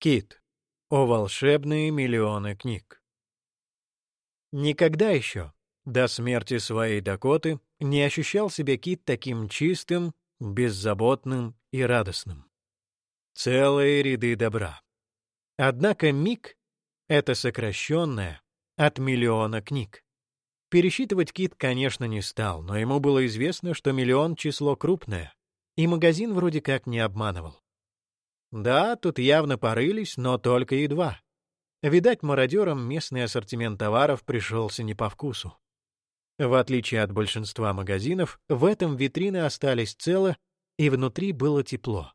Кит. О волшебные миллионы книг. Никогда еще, до смерти своей Дакоты, не ощущал себя Кит таким чистым, беззаботным и радостным. Целые ряды добра. Однако миг — это сокращенное от миллиона книг. Пересчитывать Кит, конечно, не стал, но ему было известно, что миллион — число крупное, и магазин вроде как не обманывал. Да, тут явно порылись, но только едва. Видать, мародерам местный ассортимент товаров пришелся не по вкусу. В отличие от большинства магазинов, в этом витрины остались целы, и внутри было тепло.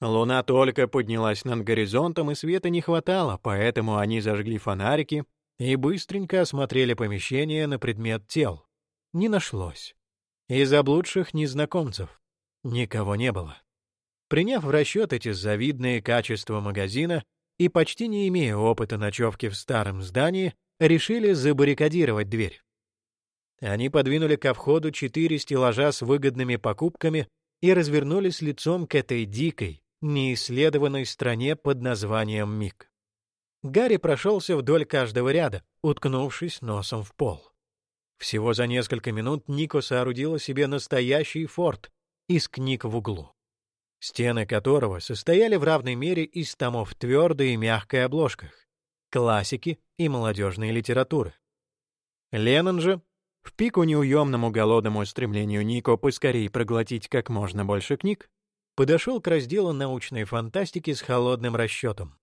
Луна только поднялась над горизонтом, и света не хватало, поэтому они зажгли фонарики и быстренько осмотрели помещение на предмет тел. Не нашлось. И заблудших незнакомцев никого не было. Приняв в расчет эти завидные качества магазина и почти не имея опыта ночевки в старом здании, решили забаррикадировать дверь. Они подвинули ко входу четыре стеллажа с выгодными покупками и развернулись лицом к этой дикой, неисследованной стране под названием Мик. Гарри прошелся вдоль каждого ряда, уткнувшись носом в пол. Всего за несколько минут Нико соорудила себе настоящий форт из книг в углу стены которого состояли в равной мере из томов твердой и мягкой обложках, классики и молодежной литературы. Леннон же, в пику неуемному голодному стремлению Нико поскорее проглотить как можно больше книг, подошел к разделу научной фантастики с холодным расчетом.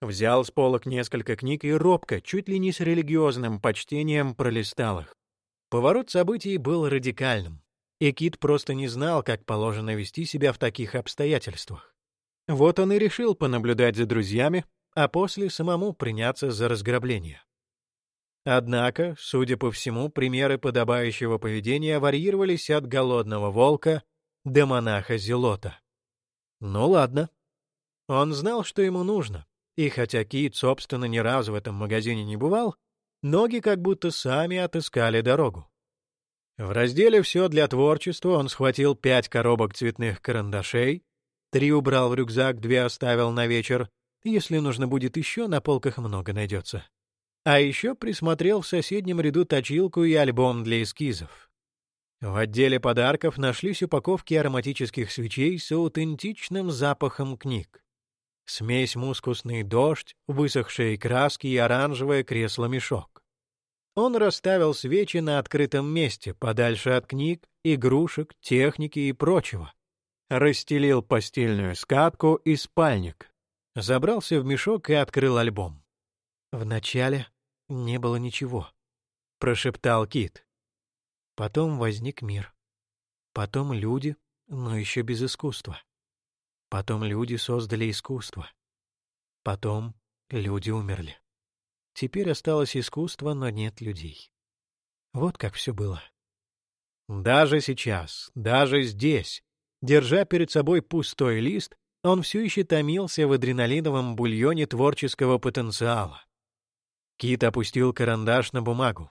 Взял с полок несколько книг и робко, чуть ли не с религиозным почтением, пролистал их. Поворот событий был радикальным и Кит просто не знал, как положено вести себя в таких обстоятельствах. Вот он и решил понаблюдать за друзьями, а после самому приняться за разграбление. Однако, судя по всему, примеры подобающего поведения варьировались от голодного волка до монаха Зелота. Ну ладно. Он знал, что ему нужно, и хотя Кит, собственно, ни разу в этом магазине не бывал, ноги как будто сами отыскали дорогу. В разделе «Все для творчества» он схватил пять коробок цветных карандашей, три убрал в рюкзак, две оставил на вечер. Если нужно будет еще, на полках много найдется. А еще присмотрел в соседнем ряду точилку и альбом для эскизов. В отделе подарков нашлись упаковки ароматических свечей с аутентичным запахом книг. Смесь мускусный дождь, высохшие краски и оранжевое кресло-мешок. Он расставил свечи на открытом месте, подальше от книг, игрушек, техники и прочего. Расстелил постельную скатку и спальник. Забрался в мешок и открыл альбом. «Вначале не было ничего», — прошептал Кит. Потом возник мир. Потом люди, но еще без искусства. Потом люди создали искусство. Потом люди умерли. Теперь осталось искусство, но нет людей. Вот как все было. Даже сейчас, даже здесь, держа перед собой пустой лист, он все еще томился в адреналиновом бульоне творческого потенциала. Кит опустил карандаш на бумагу.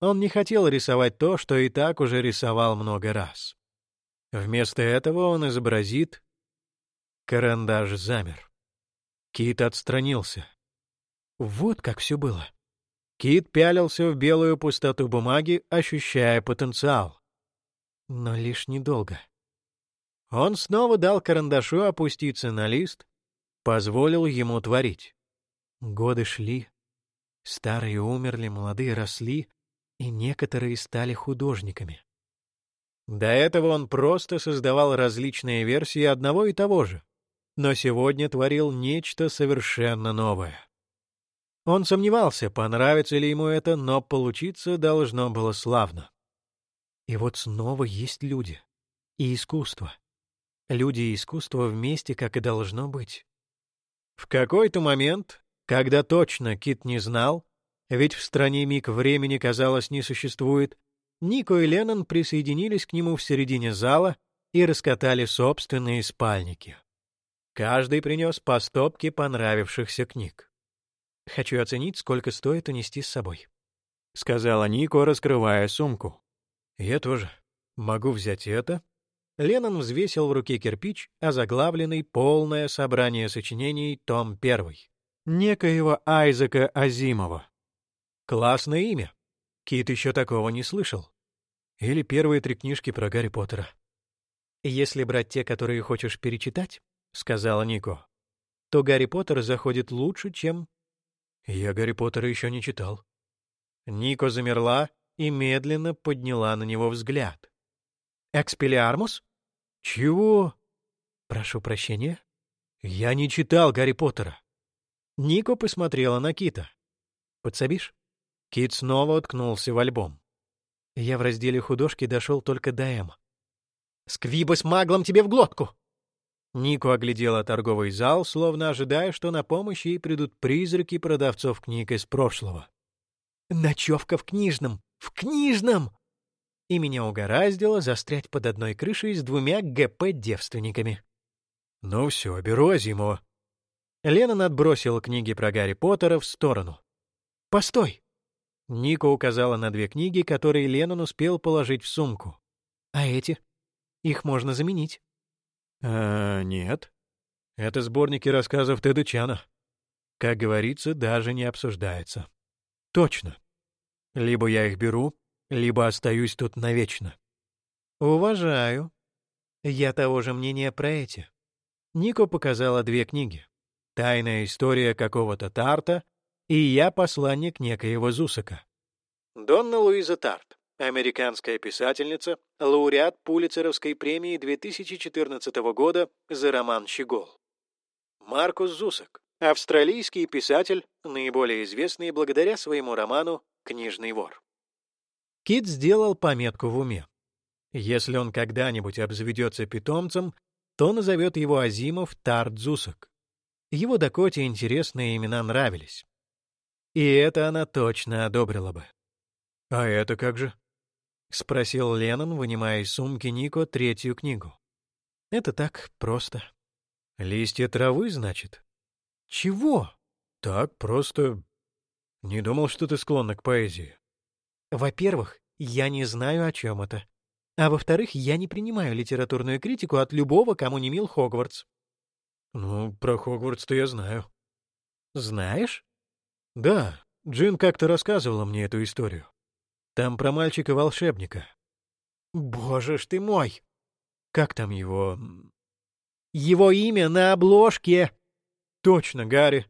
Он не хотел рисовать то, что и так уже рисовал много раз. Вместо этого он изобразит... Карандаш замер. Кит отстранился. Вот как все было. Кит пялился в белую пустоту бумаги, ощущая потенциал. Но лишь недолго. Он снова дал карандашу опуститься на лист, позволил ему творить. Годы шли, старые умерли, молодые росли, и некоторые стали художниками. До этого он просто создавал различные версии одного и того же, но сегодня творил нечто совершенно новое. Он сомневался, понравится ли ему это, но получиться должно было славно. И вот снова есть люди. И искусство. Люди и искусство вместе, как и должно быть. В какой-то момент, когда точно Кит не знал, ведь в стране миг времени, казалось, не существует, Нико и Леннон присоединились к нему в середине зала и раскатали собственные спальники. Каждый принес по стопке понравившихся книг. Хочу оценить, сколько стоит унести с собой», — сказала Нико, раскрывая сумку. «Я тоже. Могу взять это, Леннон взвесил в руке кирпич, озаглавленный «Полное собрание сочинений, том 1» некоего Айзека Азимова. Классное имя. Кит еще такого не слышал. Или первые три книжки про Гарри Поттера. «Если брать те, которые хочешь перечитать», — сказала Нико, то Гарри Поттер заходит лучше, чем... Я Гарри Поттера еще не читал. Нико замерла и медленно подняла на него взгляд. «Экспелиармус?» «Чего?» «Прошу прощения. Я не читал Гарри Поттера». Нико посмотрела на Кита. «Подсобишь?» Кит снова уткнулся в альбом. Я в разделе художки дошел только до М. «Сквиба с маглом тебе в глотку!» Нико оглядела торговый зал, словно ожидая, что на помощь ей придут призраки продавцов книг из прошлого. «Ночевка в книжном! В книжном!» И меня угораздило застрять под одной крышей с двумя ГП-девственниками. «Ну все, беру Азимова», Леннон отбросил книги про Гарри Поттера в сторону. «Постой!» Ника указала на две книги, которые Леннон успел положить в сумку. «А эти? Их можно заменить». «А, нет. Это сборники рассказов Теда Чана. Как говорится, даже не обсуждается. Точно. Либо я их беру, либо остаюсь тут навечно». «Уважаю. Я того же мнения про эти». Нико показала две книги. Тайная история какого-то Тарта и я посланник некоего Зусака. Донна Луиза Тарт, американская писательница, лауреат Пулицеровской премии 2014 года за роман «Щегол». Маркус Зусак, австралийский писатель, наиболее известный благодаря своему роману «Книжный вор». Кит сделал пометку в уме. Если он когда-нибудь обзаведется питомцем, то назовет его Азимов Тарт Зусак. Его Дакоте интересные имена нравились. И это она точно одобрила бы. «А это как же?» — спросил Леннон, вынимая из сумки Нико третью книгу. «Это так просто». «Листья травы, значит?» «Чего?» «Так, просто... Не думал, что ты склонна к поэзии». «Во-первых, я не знаю, о чем это. А во-вторых, я не принимаю литературную критику от любого, кому не мил Хогвартс. «Ну, про Хогвартс-то я знаю». «Знаешь?» «Да, Джин как-то рассказывала мне эту историю. Там про мальчика-волшебника». «Боже ж ты мой!» «Как там его...» «Его имя на обложке!» «Точно, Гарри.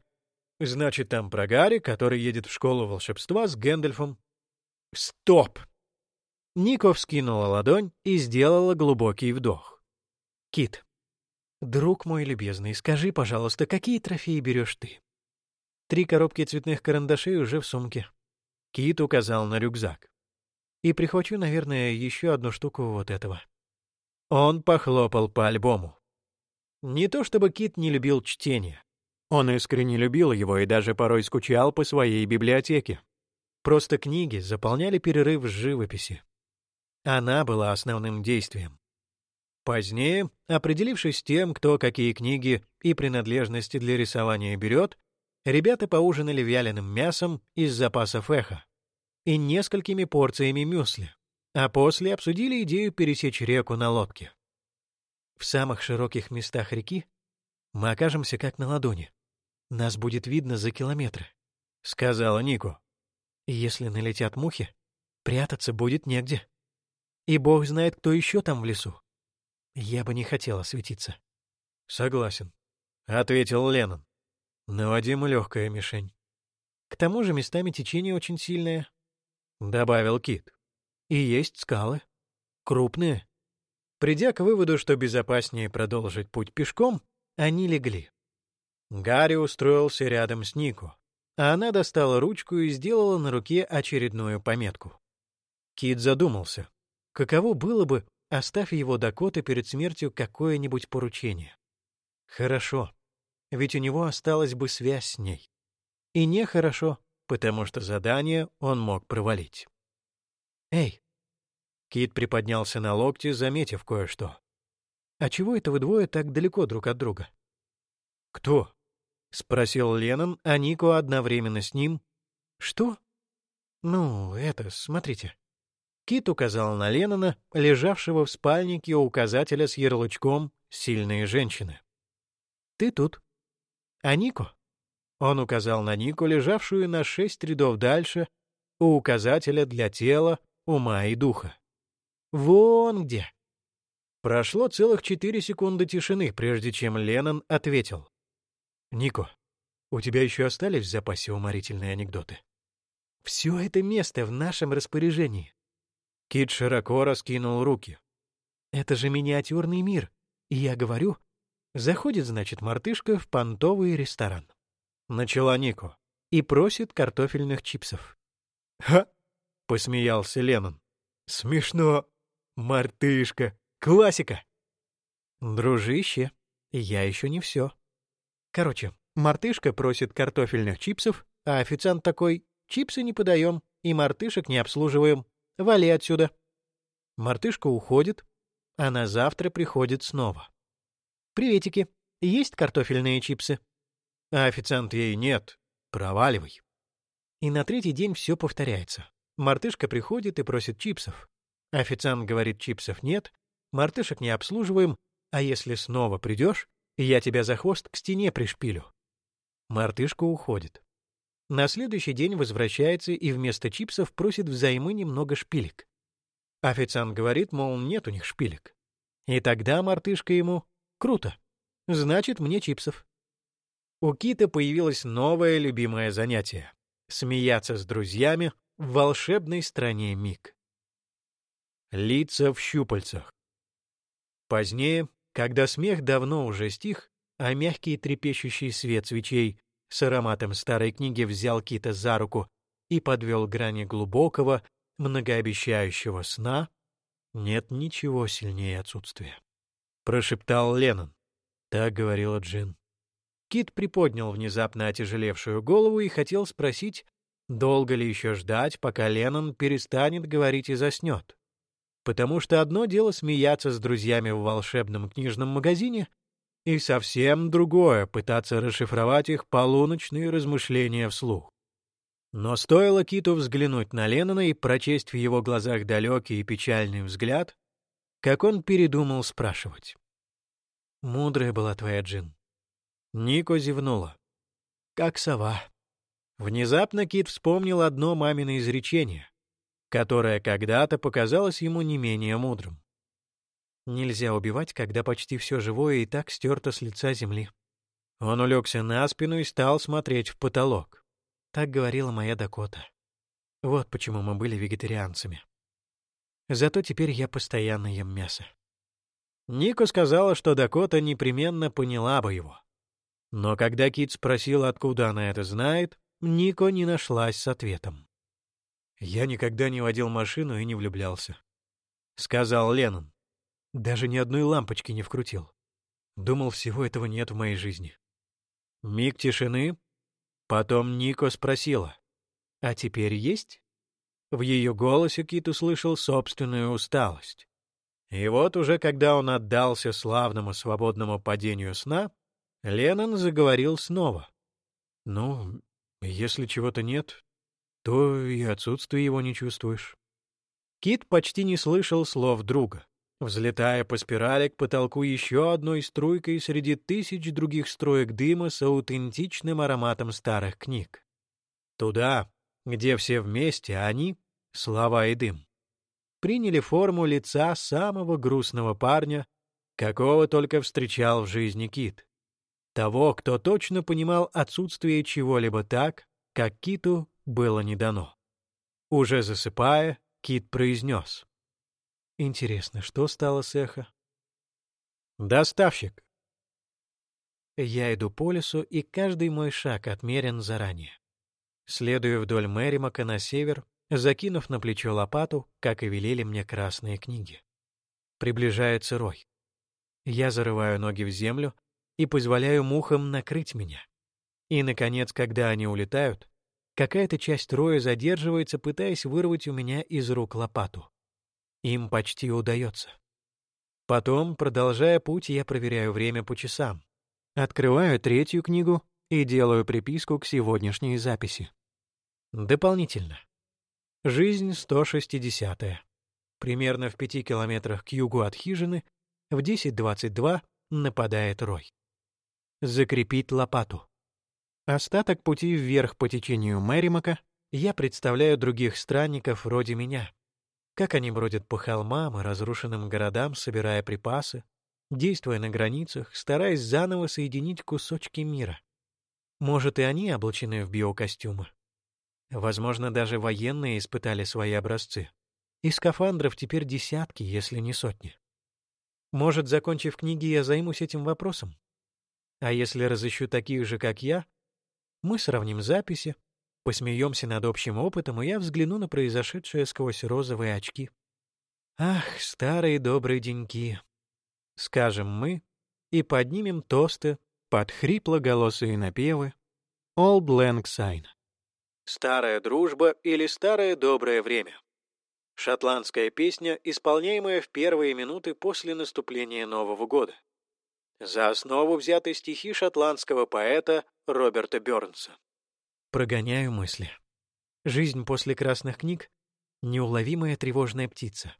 Значит, там про Гарри, который едет в школу волшебства с Гэндальфом». «Стоп!» Нико вскинула ладонь и сделала глубокий вдох. «Кит, «Друг мой любезный, скажи, пожалуйста, какие трофеи берешь ты?» Три коробки цветных карандашей уже в сумке. Кит указал на рюкзак. И прихвачу, наверное, еще одну штуку вот этого. Он похлопал по альбому. Не то чтобы Кит не любил чтение. Он искренне любил его и даже порой скучал по своей библиотеке. Просто книги заполняли перерыв в живописи. Она была основным действием. Позднее, определившись с тем, кто какие книги и принадлежности для рисования берет, ребята поужинали вяленым мясом из запасов эхо и несколькими порциями мюсли, а после обсудили идею пересечь реку на лодке. В самых широких местах реки мы окажемся как на ладони. Нас будет видно за километры, — сказала Нико. Если налетят мухи, прятаться будет негде. И бог знает, кто еще там в лесу. Я бы не хотела светиться. Согласен, ответил Леннон. Но Вадиму легкая мишень. К тому же местами течение очень сильное, добавил Кит. И есть скалы. Крупные. Придя к выводу, что безопаснее продолжить путь пешком, они легли. Гарри устроился рядом с Нико, а она достала ручку и сделала на руке очередную пометку. Кит задумался, каково было бы, Оставь его Дакоты перед смертью какое-нибудь поручение. Хорошо, ведь у него осталась бы связь с ней. И нехорошо, потому что задание он мог провалить. «Эй!» Кит приподнялся на локте, заметив кое-что. «А чего это вы двое так далеко друг от друга?» «Кто?» — спросил Леннон, а Нико одновременно с ним. «Что?» «Ну, это, смотрите». Кит указал на Леннона, лежавшего в спальнике у указателя с ярлычком «Сильные женщины». «Ты тут». «А Нико?» Он указал на Нику, лежавшую на шесть рядов дальше, у указателя для тела, ума и духа. «Вон где!» Прошло целых четыре секунды тишины, прежде чем Леннон ответил. «Нико, у тебя еще остались в запасе уморительные анекдоты?» «Все это место в нашем распоряжении». Кит широко раскинул руки. «Это же миниатюрный мир, и я говорю, заходит, значит, мартышка в понтовый ресторан». Начала Нико. И просит картофельных чипсов. «Ха!» — посмеялся Леннон. «Смешно. Мартышка. Классика!» «Дружище, я еще не все. Короче, мартышка просит картофельных чипсов, а официант такой «Чипсы не подаем и мартышек не обслуживаем. Вали отсюда». Мартышка уходит, а на завтра приходит снова. «Приветики, есть картофельные чипсы?» А официант ей «Нет, проваливай». И на третий день все повторяется. Мартышка приходит и просит чипсов. Официант говорит «Чипсов нет», Мартышек не обслуживаем, а если снова придешь, я тебя за хвост к стене пришпилю. Мартышка уходит. На следующий день возвращается и вместо чипсов просит взаймы немного шпилек. Официант говорит, мол, нет у них шпилек. И тогда мартышка ему «Круто. Значит, мне чипсов». У Кита появилось новое любимое занятие — смеяться с друзьями в волшебной стране Миг. Лица в щупальцах. Позднее, когда смех давно уже стих, а мягкий трепещущий свет свечей с ароматом старой книги взял Кита за руку и подвел грани глубокого, многообещающего сна, нет ничего сильнее отсутствия. Прошептал Леннон. Так говорила Джин. Кит приподнял внезапно отяжелевшую голову и хотел спросить, долго ли еще ждать, пока Леннон перестанет говорить и заснет потому что одно дело смеяться с друзьями в волшебном книжном магазине, и совсем другое — пытаться расшифровать их полуночные размышления вслух. Но стоило Киту взглянуть на Леннона и прочесть в его глазах далекий и печальный взгляд, как он передумал спрашивать. «Мудрая была твоя Джин». Нико зевнула. «Как сова». Внезапно Кит вспомнил одно мамино изречение, которое когда-то показалось ему не менее мудрым. Нельзя убивать, когда почти все живое и так стерто с лица земли. Он улегся на спину и стал смотреть в потолок. Так говорила моя Дакота. Вот почему мы были вегетарианцами. Зато теперь я постоянно ем мясо. Нико сказала, что Дакота непременно поняла бы его. Но когда Кит спросил, откуда она это знает, Нико не нашлась с ответом. «Я никогда не водил машину и не влюблялся», — сказал Леннон. «Даже ни одной лампочки не вкрутил. Думал, всего этого нет в моей жизни». Миг тишины. Потом Нико спросила. «А теперь есть?» В ее голосе Кит услышал собственную усталость. И вот уже когда он отдался славному свободному падению сна, Леннон заговорил снова. «Ну, если чего-то нет, то и отсутствие его не чувствуешь. Кит почти не слышал слов друга, взлетая по спирали к потолку еще одной струйкой среди тысяч других строек дыма с аутентичным ароматом старых книг. Туда, где все вместе, они, слова и дым, приняли форму лица самого грустного парня, какого только встречал в жизни Кит. Того, кто точно понимал отсутствие чего-либо так, как Киту было не дано. Уже засыпая, Кит произнес. Интересно, что стало с эхо? Доставщик. Я иду по лесу, и каждый мой шаг отмерен заранее. Следую вдоль Мэримака на север, закинув на плечо лопату, как и велели мне красные книги. Приближается рой. Я зарываю ноги в землю и позволяю мухам накрыть меня. И, наконец, когда они улетают, Какая-то часть роя задерживается, пытаясь вырвать у меня из рук лопату. Им почти удается. Потом, продолжая путь, я проверяю время по часам. Открываю третью книгу и делаю приписку к сегодняшней записи. Дополнительно. Жизнь 160 -я. примерно в пяти километрах к югу от хижины, в 10.22 нападает рой. Закрепить лопату. Остаток пути вверх по течению Мэримака я представляю других странников вроде меня. Как они бродят по холмам и разрушенным городам, собирая припасы, действуя на границах, стараясь заново соединить кусочки мира. Может, и они облачены в биокостюмы. Возможно, даже военные испытали свои образцы. И скафандров теперь десятки, если не сотни. Может, закончив книги, я займусь этим вопросом? А если разыщу таких же, как я, мы сравним записи, посмеемся над общим опытом, и я взгляну на произошедшее сквозь розовые очки. Ах, старые добрые деньки! Скажем мы и поднимем тосты под хриплоголосые напевы «Old Lang Syne». Старая дружба или старое доброе время. Шотландская песня, исполняемая в первые минуты после наступления Нового года. За основу взяты стихи шотландского поэта Роберта Бёрнса. Прогоняю мысли. Жизнь после красных книг — неуловимая тревожная птица.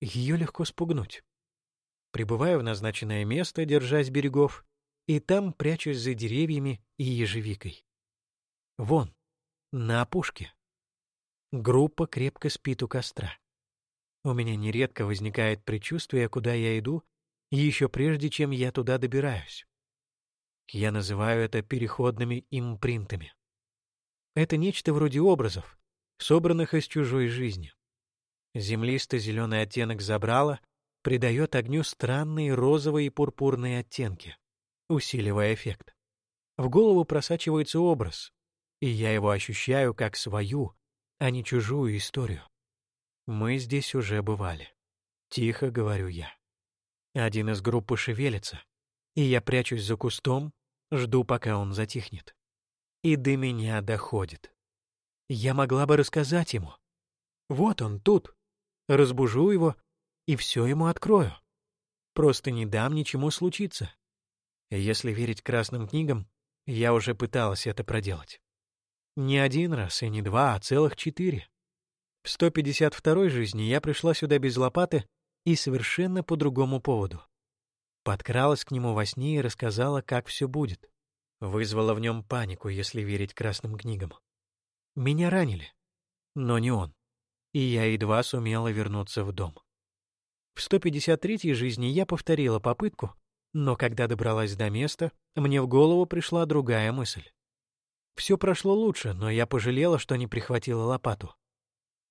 Ее легко спугнуть. Прибываю в назначенное место, держась берегов, и там прячусь за деревьями и ежевикой. Вон, на опушке. Группа крепко спит у костра. У меня нередко возникает предчувствие, куда я иду, еще прежде, чем я туда добираюсь. Я называю это переходными импринтами. Это нечто вроде образов, собранных из чужой жизни. Землисто-зеленый оттенок забрала придает огню странные розовые и пурпурные оттенки, усиливая эффект. В голову просачивается образ, и я его ощущаю как свою, а не чужую историю. Мы здесь уже бывали. Тихо говорю я. Один из группы шевелится, и я прячусь за кустом, жду, пока он затихнет. И до меня доходит. Я могла бы рассказать ему. Вот он тут. Разбужу его и все ему открою. Просто не дам ничему случиться. Если верить красным книгам, я уже пыталась это проделать. Не один раз и не два, а целых четыре. В 152-й жизни я пришла сюда без лопаты и совершенно по другому поводу. Подкралась к нему во сне и рассказала, как все будет. Вызвала в нем панику, если верить красным книгам. Меня ранили, но не он. И я едва сумела вернуться в дом. В 153-й жизни я повторила попытку, но когда добралась до места, мне в голову пришла другая мысль. Все прошло лучше, но я пожалела, что не прихватила лопату.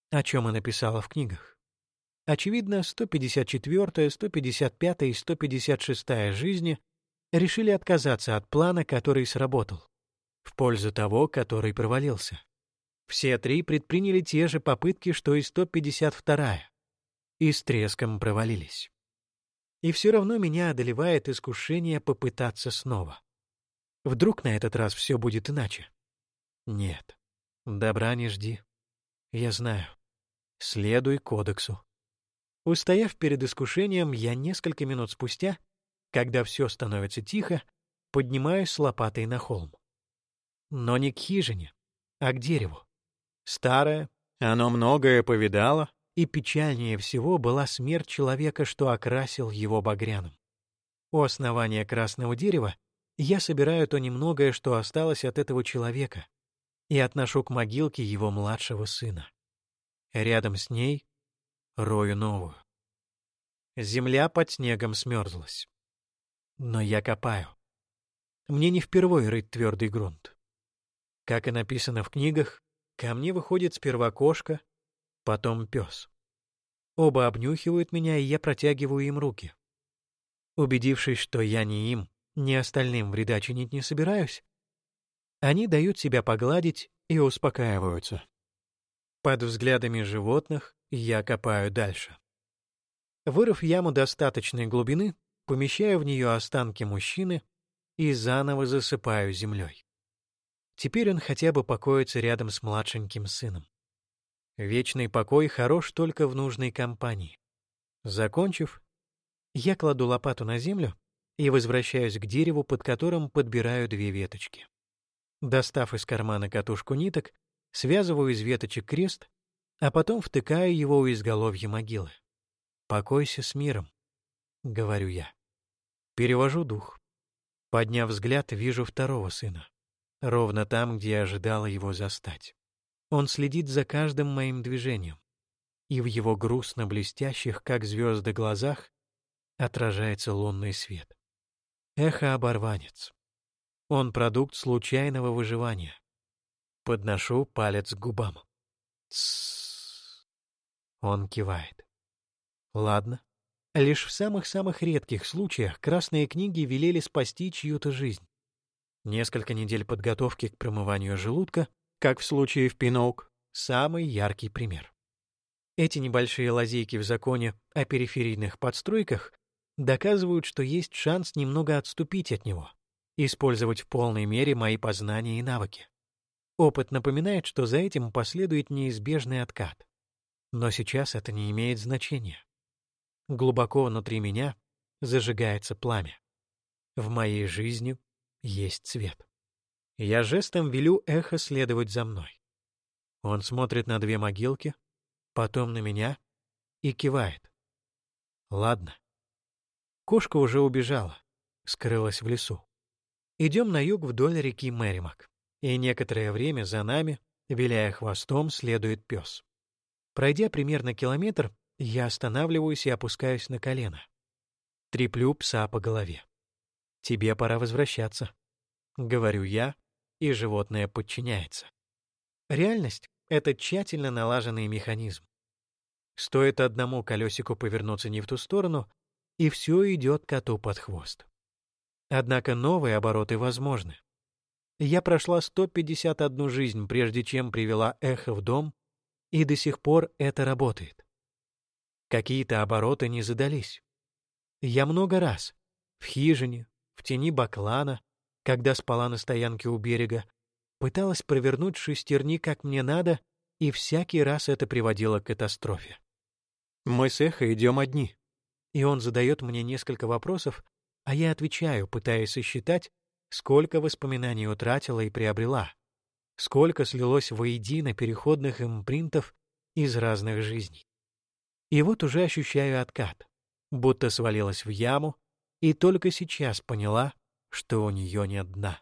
О чем и написала в книгах. Очевидно, 154, 155 и 156 жизни решили отказаться от плана, который сработал, в пользу того, который провалился. Все три предприняли те же попытки, что и 152 и с треском провалились. И все равно меня одолевает искушение попытаться снова. Вдруг на этот раз все будет иначе? Нет, добра не жди. Я знаю. Следуй кодексу. Устояв перед искушением, я несколько минут спустя, когда все становится тихо, поднимаюсь с лопатой на холм. Но не к хижине, а к дереву. Старое, оно многое повидало, и печальнее всего была смерть человека, что окрасил его багряным. У основания красного дерева я собираю то немногое, что осталось от этого человека, и отношу к могилке его младшего сына. Рядом с ней рою новую. Земля под снегом смерзлась. Но я копаю. Мне не впервой рыть твердый грунт. Как и написано в книгах, ко мне выходит сперва кошка, потом пес. Оба обнюхивают меня, и я протягиваю им руки. Убедившись, что я не им, ни остальным вреда чинить не собираюсь, они дают себя погладить и успокаиваются. Под взглядами животных я копаю дальше. Вырыв яму достаточной глубины, помещаю в нее останки мужчины и заново засыпаю землей. Теперь он хотя бы покоится рядом с младшеньким сыном. Вечный покой хорош только в нужной компании. Закончив, я кладу лопату на землю и возвращаюсь к дереву, под которым подбираю две веточки. Достав из кармана катушку ниток, связываю из веточек крест а потом втыкаю его у изголовья могилы. «Покойся с миром», — говорю я. Перевожу дух. Подняв взгляд, вижу второго сына. Ровно там, где я ожидала его застать. Он следит за каждым моим движением. И в его грустно блестящих, как звезды, глазах отражается лунный свет. Эхо-оборванец. Он продукт случайного выживания. Подношу палец к губам. Тссс. Он кивает. Ладно. Лишь в самых-самых редких случаях красные книги велели спасти чью-то жизнь. Несколько недель подготовки к промыванию желудка, как в случае в Пинок, самый яркий пример. Эти небольшие лазейки в законе о периферийных подстройках доказывают, что есть шанс немного отступить от него, использовать в полной мере мои познания и навыки. Опыт напоминает, что за этим последует неизбежный откат. Но сейчас это не имеет значения. Глубоко внутри меня зажигается пламя. В моей жизни есть цвет. Я жестом велю эхо следовать за мной. Он смотрит на две могилки, потом на меня и кивает. Ладно. Кошка уже убежала, скрылась в лесу. Идем на юг вдоль реки Мэримак и некоторое время за нами, виляя хвостом, следует пес. Пройдя примерно километр, я останавливаюсь и опускаюсь на колено. Треплю пса по голове. «Тебе пора возвращаться», — говорю я, и животное подчиняется. Реальность — это тщательно налаженный механизм. Стоит одному колесику повернуться не в ту сторону, и все идет коту под хвост. Однако новые обороты возможны. Я прошла 151 жизнь, прежде чем привела эхо в дом, и до сих пор это работает. Какие-то обороты не задались. Я много раз, в хижине, в тени баклана, когда спала на стоянке у берега, пыталась провернуть шестерни как мне надо, и всякий раз это приводило к катастрофе. Мы с Эхо идем одни, и он задает мне несколько вопросов, а я отвечаю, пытаясь сосчитать, сколько воспоминаний утратила и приобрела, сколько слилось воедино переходных импринтов из разных жизней. И вот уже ощущаю откат, будто свалилась в яму, и только сейчас поняла, что у нее нет дна.